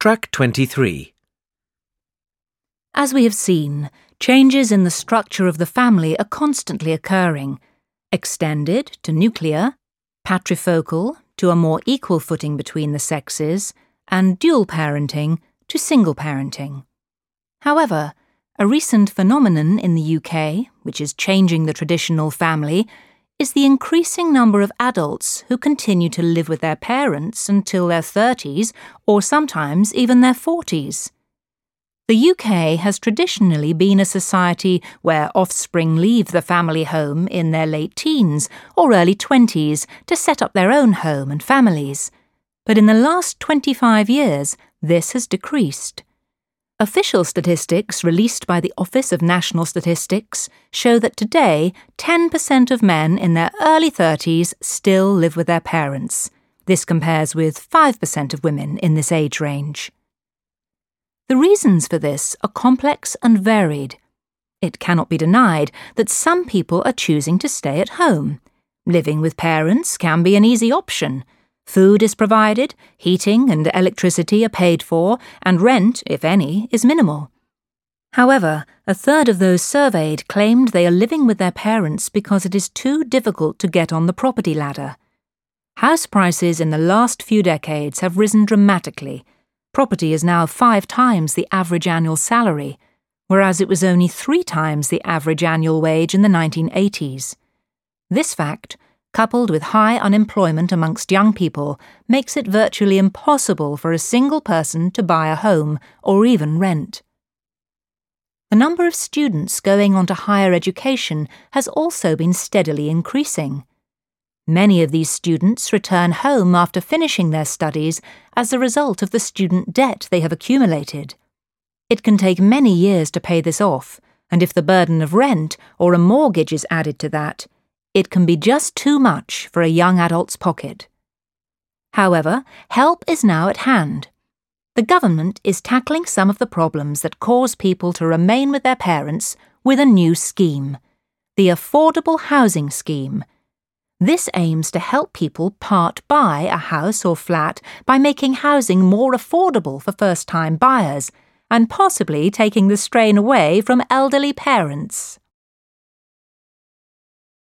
Track 23. As we have seen, changes in the structure of the family are constantly occurring extended to nuclear, patrifocal to a more equal footing between the sexes, and dual parenting to single parenting. However, a recent phenomenon in the UK, which is changing the traditional family, is the increasing number of adults who continue to live with their parents until their 30s or sometimes even their 40s. The UK has traditionally been a society where offspring leave the family home in their late teens or early 20s to set up their own home and families. But in the last 25 years, this has decreased. Official statistics released by the Office of National Statistics show that today 10% of men in their early 30s still live with their parents. This compares with 5% of women in this age range. The reasons for this are complex and varied. It cannot be denied that some people are choosing to stay at home. Living with parents can be an easy option Food is provided, heating and electricity are paid for, and rent, if any, is minimal. However, a third of those surveyed claimed they are living with their parents because it is too difficult to get on the property ladder. House prices in the last few decades have risen dramatically. Property is now five times the average annual salary, whereas it was only three times the average annual wage in the 1980s. This fact, coupled with high unemployment amongst young people, makes it virtually impossible for a single person to buy a home or even rent. The number of students going on to higher education has also been steadily increasing. Many of these students return home after finishing their studies as a result of the student debt they have accumulated. It can take many years to pay this off, and if the burden of rent or a mortgage is added to that, it can be just too much for a young adult's pocket. However, help is now at hand. The government is tackling some of the problems that cause people to remain with their parents with a new scheme the Affordable Housing Scheme. This aims to help people part buy a house or flat by making housing more affordable for first time buyers and possibly taking the strain away from elderly parents.